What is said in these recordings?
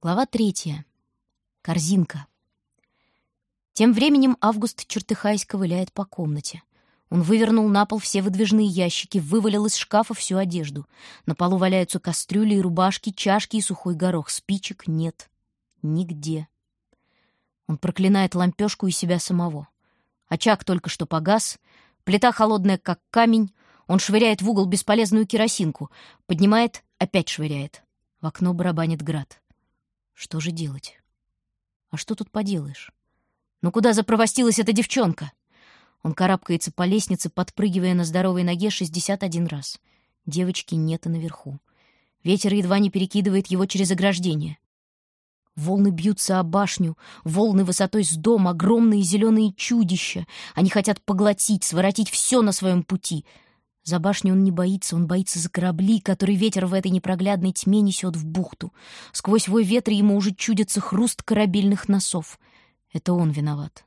Глава третья. Корзинка. Тем временем Август, чертыхаясь, ковыляет по комнате. Он вывернул на пол все выдвижные ящики, вывалил из шкафа всю одежду. На полу валяются кастрюли и рубашки, чашки и сухой горох. Спичек нет. Нигде. Он проклинает лампешку и себя самого. Очаг только что погас, плита холодная, как камень. Он швыряет в угол бесполезную керосинку, поднимает, опять швыряет. В окно барабанит град. Что же делать? А что тут поделаешь? Ну куда запровостилась эта девчонка? Он карабкается по лестнице, подпрыгивая на здоровой ноге 61 раз. Девочки нет и наверху. Ветер едва не перекидывает его через ограждение. Волны бьются о башню, волны высотой с дом, огромные зеленые чудища. Они хотят поглотить, своротить все на своем пути. За башню он не боится, он боится за корабли, которые ветер в этой непроглядной тьме несет в бухту. Сквозь вой ветра ему уже чудится хруст корабельных носов. Это он виноват.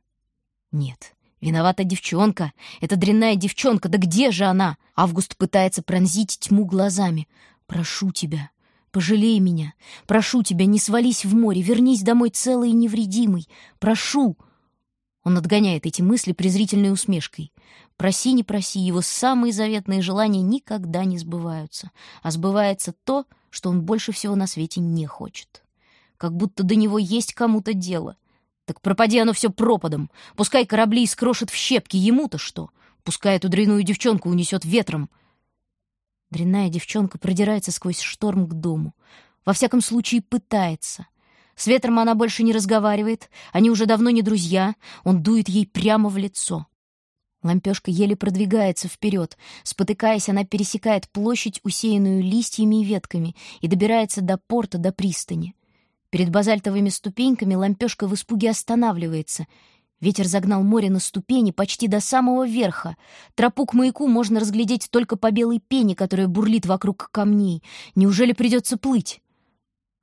Нет, виновата девчонка. Это дрянная девчонка. Да где же она? Август пытается пронзить тьму глазами. «Прошу тебя, пожалей меня. Прошу тебя, не свались в море. Вернись домой целый и невредимый. Прошу!» Он отгоняет эти мысли презрительной усмешкой. Проси, не проси, его самые заветные желания никогда не сбываются. А сбывается то, что он больше всего на свете не хочет. Как будто до него есть кому-то дело. Так пропади оно все пропадом. Пускай корабли скрошат в щепки, ему-то что? Пускай эту дрянную девчонку унесет ветром. Дрянная девчонка продирается сквозь шторм к дому. Во всяком случае, пытается. С ветром она больше не разговаривает, они уже давно не друзья, он дует ей прямо в лицо. Лампешка еле продвигается вперед. Спотыкаясь, она пересекает площадь, усеянную листьями и ветками, и добирается до порта, до пристани. Перед базальтовыми ступеньками лампешка в испуге останавливается. Ветер загнал море на ступени почти до самого верха. Тропу к маяку можно разглядеть только по белой пене, которая бурлит вокруг камней. Неужели придется плыть?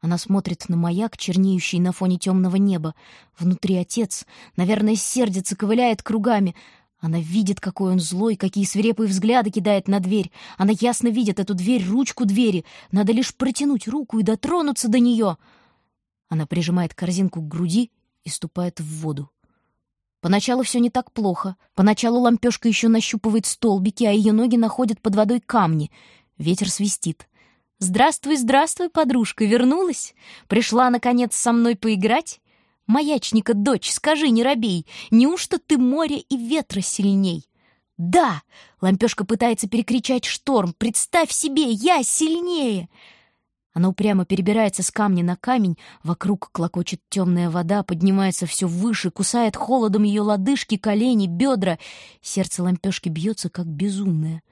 Она смотрит на маяк, чернеющий на фоне темного неба. Внутри отец, наверное, сердится, ковыляет кругами. Она видит, какой он злой, какие свирепые взгляды кидает на дверь. Она ясно видит эту дверь, ручку двери. Надо лишь протянуть руку и дотронуться до нее. Она прижимает корзинку к груди и ступает в воду. Поначалу все не так плохо. Поначалу лампешка еще нащупывает столбики, а ее ноги находят под водой камни. Ветер свистит. «Здравствуй, здравствуй, подружка, вернулась? Пришла, наконец, со мной поиграть? Маячника, дочь, скажи, не робей, неужто ты море и ветра сильней?» «Да!» — лампешка пытается перекричать шторм. «Представь себе, я сильнее!» Она упрямо перебирается с камня на камень, вокруг клокочет темная вода, поднимается все выше, кусает холодом ее лодыжки, колени, бедра. Сердце лампешки бьется, как безумное.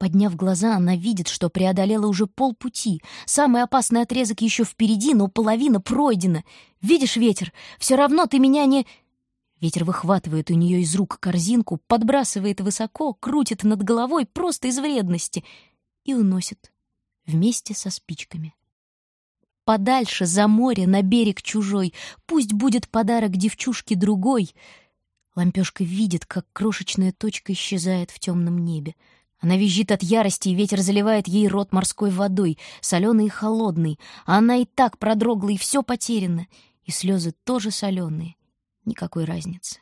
Подняв глаза, она видит, что преодолела уже полпути. Самый опасный отрезок еще впереди, но половина пройдена. Видишь, ветер, все равно ты меня не... Ветер выхватывает у нее из рук корзинку, подбрасывает высоко, крутит над головой просто из вредности и уносит вместе со спичками подальше, за море, на берег чужой. Пусть будет подарок девчушке другой. Лампешка видит, как крошечная точка исчезает в темном небе. Она визжит от ярости, и ветер заливает ей рот морской водой, соленой и холодной. А она и так продрогла, и все потеряно. И слезы тоже соленые. Никакой разницы.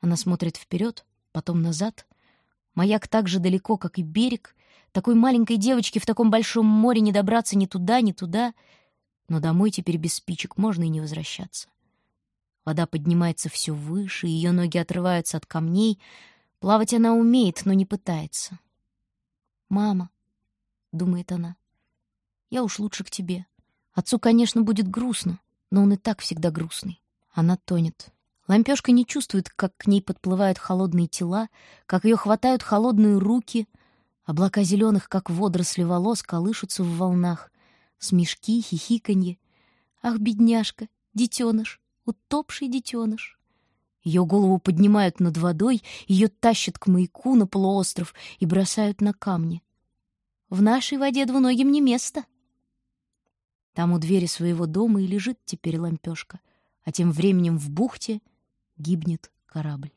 Она смотрит вперед, потом назад. Маяк так же далеко, как и берег, такой маленькой девочке в таком большом море не добраться ни туда, ни туда. Но домой теперь без спичек можно и не возвращаться. Вода поднимается все выше, ее ноги отрываются от камней. Плавать она умеет, но не пытается. «Мама», — думает она, — «я уж лучше к тебе. Отцу, конечно, будет грустно, но он и так всегда грустный». Она тонет. Лампешка не чувствует, как к ней подплывают холодные тела, как ее хватают холодные руки, Облака зеленых, как водоросли волос, колышутся в волнах. Смешки, хихиканье. Ах, бедняжка, детеныш, утопший детеныш. Ее голову поднимают над водой, ее тащат к маяку на полуостров и бросают на камни. В нашей воде двуногим не место. Там у двери своего дома и лежит теперь лампешка, а тем временем в бухте гибнет корабль.